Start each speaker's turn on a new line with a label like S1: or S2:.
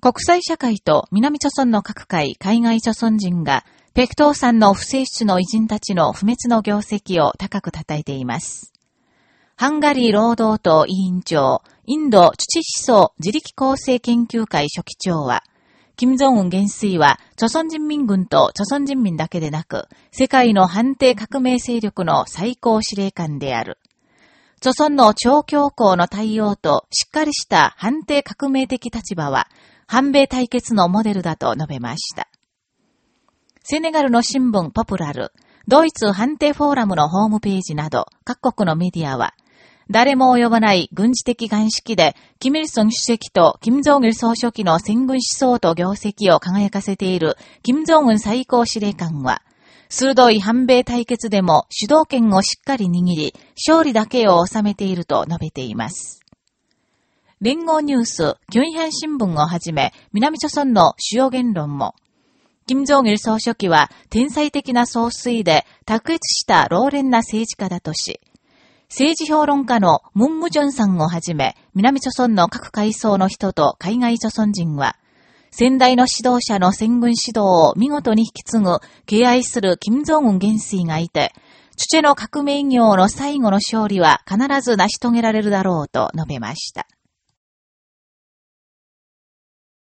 S1: 国際社会と南朝村の各界、海外朝村人が、北東山の不正出の偉人たちの不滅の業績を高く称えています。ハンガリー労働党委員長、インド土思想自力構成研究会書記長は、金正恩元帥は、朝鮮人民軍と朝鮮人民だけでなく、世界の反帝革命勢力の最高司令官である。朝鮮の超強硬の対応としっかりした反帝革命的立場は、反米対決のモデルだと述べました。セネガルの新聞ポプラル、ドイツ反帝フォーラムのホームページなど各国のメディアは、誰も及ばない軍事的眼識で、キム・イルソン主席とキム・ジョン・イル総書記の戦軍思想と業績を輝かせている、キム・ジョン・ウン最高司令官は、鋭い反米対決でも主導権をしっかり握り、勝利だけを収めていると述べています。連合ニュース、キュンヒャン新聞をはじめ、南朝村の主要言論も、金正義総書記は天才的な総帥で卓越した老練な政治家だとし、政治評論家のムン・ムジョンさんをはじめ、南朝村の各階層の人と海外朝村人は、先代の指導者の戦軍指導を見事に引き継ぐ、敬愛する金正恩元帥がいて、父の革命業の最後の勝利は必ず成し遂げられるだろうと述べました。